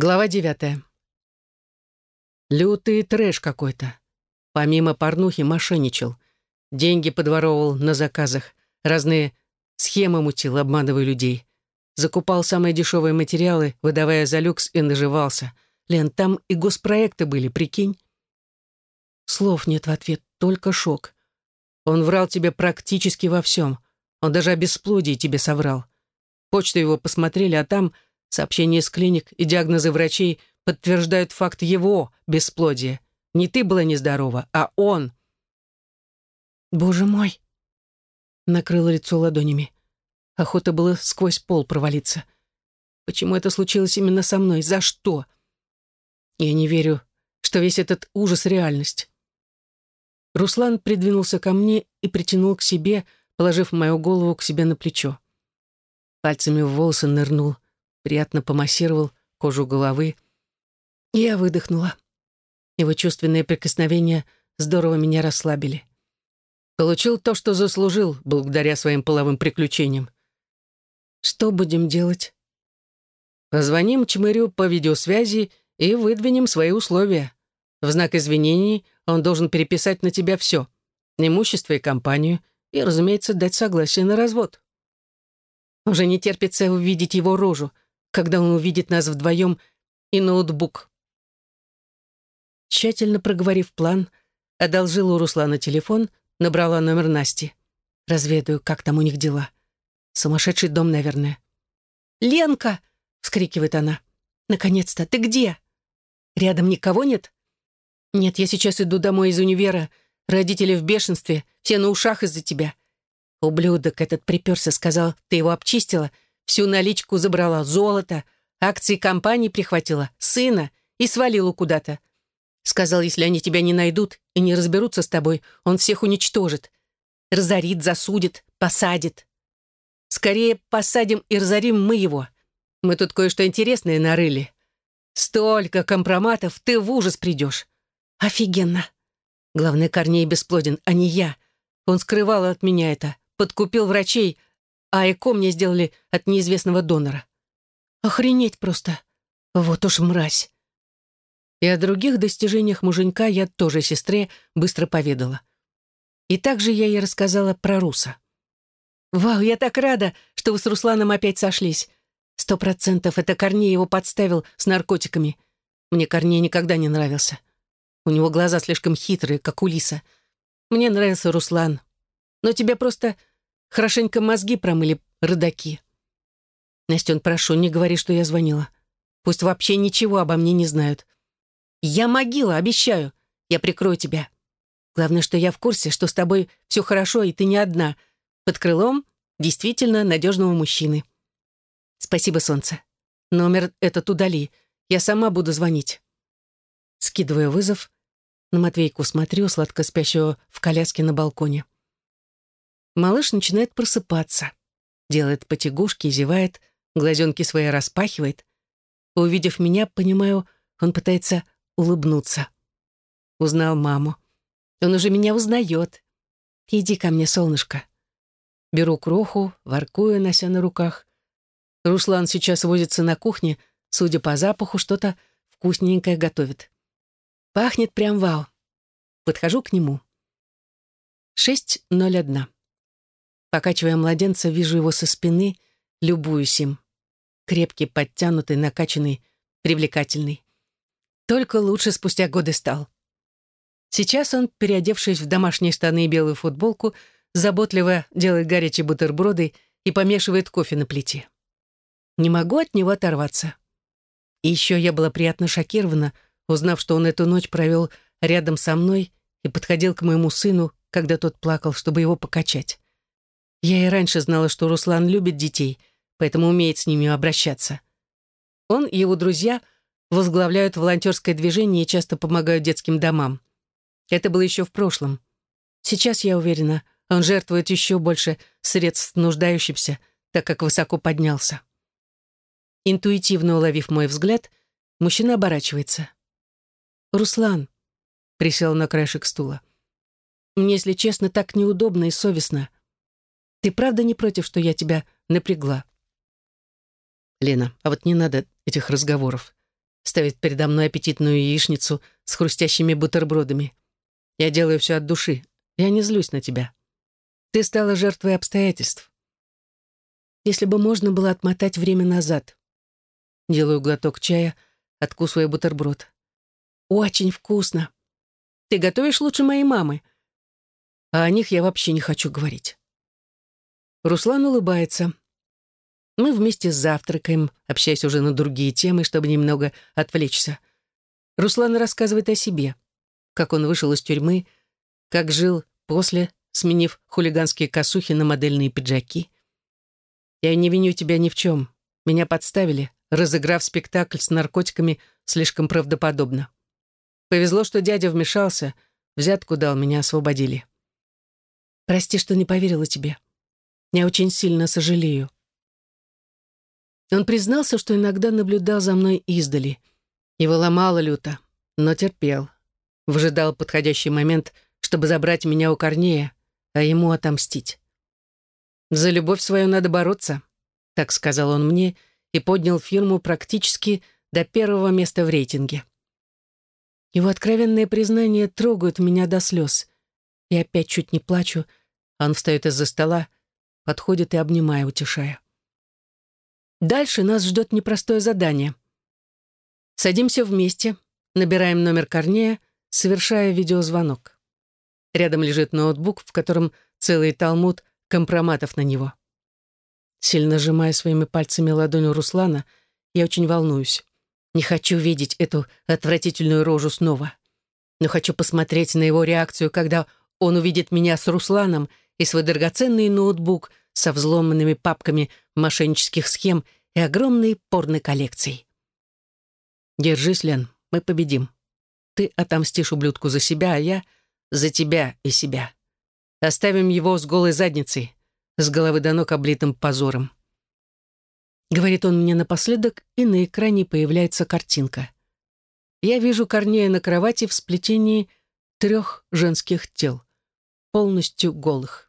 Глава девятая. Лютый трэш какой-то. Помимо порнухи мошенничал. Деньги подворовывал на заказах. Разные схемы мутил, обманывая людей. Закупал самые дешевые материалы, выдавая за люкс и наживался. Лен, там и госпроекты были, прикинь. Слов нет в ответ, только шок. Он врал тебе практически во всем. Он даже о бесплодии тебе соврал. Почту его посмотрели, а там Сообщения из клиник и диагнозы врачей подтверждают факт его бесплодия. Не ты была нездорова, а он. «Боже мой!» Накрыла лицо ладонями. Охота было сквозь пол провалиться. Почему это случилось именно со мной? За что? Я не верю, что весь этот ужас — реальность. Руслан придвинулся ко мне и притянул к себе, положив мою голову к себе на плечо. Пальцами в волосы нырнул — приятно помассировал кожу головы. Я выдохнула. Его чувственные прикосновения здорово меня расслабили. Получил то, что заслужил, благодаря своим половым приключениям. Что будем делать? Позвоним Чмырю по видеосвязи и выдвинем свои условия. В знак извинений он должен переписать на тебя все. Имущество и компанию, и, разумеется, дать согласие на развод. Уже не терпится увидеть его рожу — когда он увидит нас вдвоем и ноутбук. Тщательно проговорив план, одолжила у Руслана телефон, набрала номер Насти. Разведаю, как там у них дела. Сумасшедший дом, наверное. «Ленка!» — вскрикивает она. «Наконец-то! Ты где?» «Рядом никого нет?» «Нет, я сейчас иду домой из универа. Родители в бешенстве, все на ушах из-за тебя. Ублюдок этот приперся, сказал, ты его обчистила, Всю наличку забрала, золото, акции компании прихватила, сына и свалила куда-то. Сказал, если они тебя не найдут и не разберутся с тобой, он всех уничтожит. Разорит, засудит, посадит. Скорее посадим и разорим мы его. Мы тут кое-что интересное нарыли. Столько компроматов, ты в ужас придешь. Офигенно. Главное, Корней бесплоден, а не я. Он скрывал от меня это, подкупил врачей, а ЭКО мне сделали от неизвестного донора. Охренеть просто. Вот уж мразь. И о других достижениях муженька я тоже сестре быстро поведала. И также я ей рассказала про Руса. «Вау, я так рада, что вы с Русланом опять сошлись. Сто процентов это Корней его подставил с наркотиками. Мне Корней никогда не нравился. У него глаза слишком хитрые, как у лиса. Мне нравился Руслан. Но тебе просто Хорошенько мозги промыли родаки. Настен, прошу, не говори, что я звонила. Пусть вообще ничего обо мне не знают. Я могила, обещаю. Я прикрою тебя. Главное, что я в курсе, что с тобой все хорошо, и ты не одна. Под крылом действительно надежного мужчины. Спасибо, солнце. Номер этот удали. Я сама буду звонить. Скидывая вызов, на Матвейку смотрю, сладко спящего в коляске на балконе. Малыш начинает просыпаться. Делает потягушки, зевает, глазенки свои распахивает. Увидев меня, понимаю, он пытается улыбнуться. Узнал маму. Он уже меня узнает. Иди ко мне, солнышко. Беру кроху, воркую, нося на руках. Руслан сейчас возится на кухне, судя по запаху, что-то вкусненькое готовит. Пахнет прям вау. Подхожу к нему. 6.01. Покачивая младенца, вижу его со спины, любуюсь им. Крепкий, подтянутый, накачанный, привлекательный. Только лучше спустя годы стал. Сейчас он, переодевшись в домашние штаны и белую футболку, заботливо делает горячие бутерброды и помешивает кофе на плите. Не могу от него оторваться. И еще я была приятно шокирована, узнав, что он эту ночь провел рядом со мной и подходил к моему сыну, когда тот плакал, чтобы его покачать. Я и раньше знала, что Руслан любит детей, поэтому умеет с ними обращаться. Он и его друзья возглавляют волонтерское движение и часто помогают детским домам. Это было еще в прошлом. Сейчас, я уверена, он жертвует еще больше средств нуждающимся, так как высоко поднялся. Интуитивно уловив мой взгляд, мужчина оборачивается. «Руслан», — присел на краешек стула, — «мне, если честно, так неудобно и совестно. Ты правда не против, что я тебя напрягла? Лена, а вот не надо этих разговоров. ставит передо мной аппетитную яичницу с хрустящими бутербродами. Я делаю все от души. Я не злюсь на тебя. Ты стала жертвой обстоятельств. Если бы можно было отмотать время назад. Делаю глоток чая, откусывая бутерброд. Очень вкусно. Ты готовишь лучше моей мамы. А о них я вообще не хочу говорить. Руслан улыбается. Мы вместе завтракаем, общаясь уже на другие темы, чтобы немного отвлечься. Руслан рассказывает о себе, как он вышел из тюрьмы, как жил после, сменив хулиганские косухи на модельные пиджаки. Я не виню тебя ни в чем. Меня подставили, разыграв спектакль с наркотиками слишком правдоподобно. Повезло, что дядя вмешался, взятку дал, меня освободили. Прости, что не поверила тебе. Я очень сильно сожалею. Он признался, что иногда наблюдал за мной издали. Его ломало люто, но терпел. Выжидал подходящий момент, чтобы забрать меня у Корнея, а ему отомстить. «За любовь свою надо бороться», — так сказал он мне и поднял фирму практически до первого места в рейтинге. Его откровенные признания трогают меня до слез. Я опять чуть не плачу, а он встает из-за стола, подходит и обнимая, утешая. Дальше нас ждет непростое задание. Садимся вместе, набираем номер Корнея, совершая видеозвонок. Рядом лежит ноутбук, в котором целый талмуд компроматов на него. Сильно сжимая своими пальцами ладонь Руслана, я очень волнуюсь. Не хочу видеть эту отвратительную рожу снова. Но хочу посмотреть на его реакцию, когда он увидит меня с Русланом и свой драгоценный ноутбук со взломанными папками мошеннических схем и огромной порно-коллекцией. Держись, Лен, мы победим. Ты отомстишь ублюдку за себя, а я за тебя и себя. Оставим его с голой задницей, с головы до ног облитым позором. Говорит он мне напоследок, и на экране появляется картинка. Я вижу Корнея на кровати в сплетении трех женских тел, полностью голых.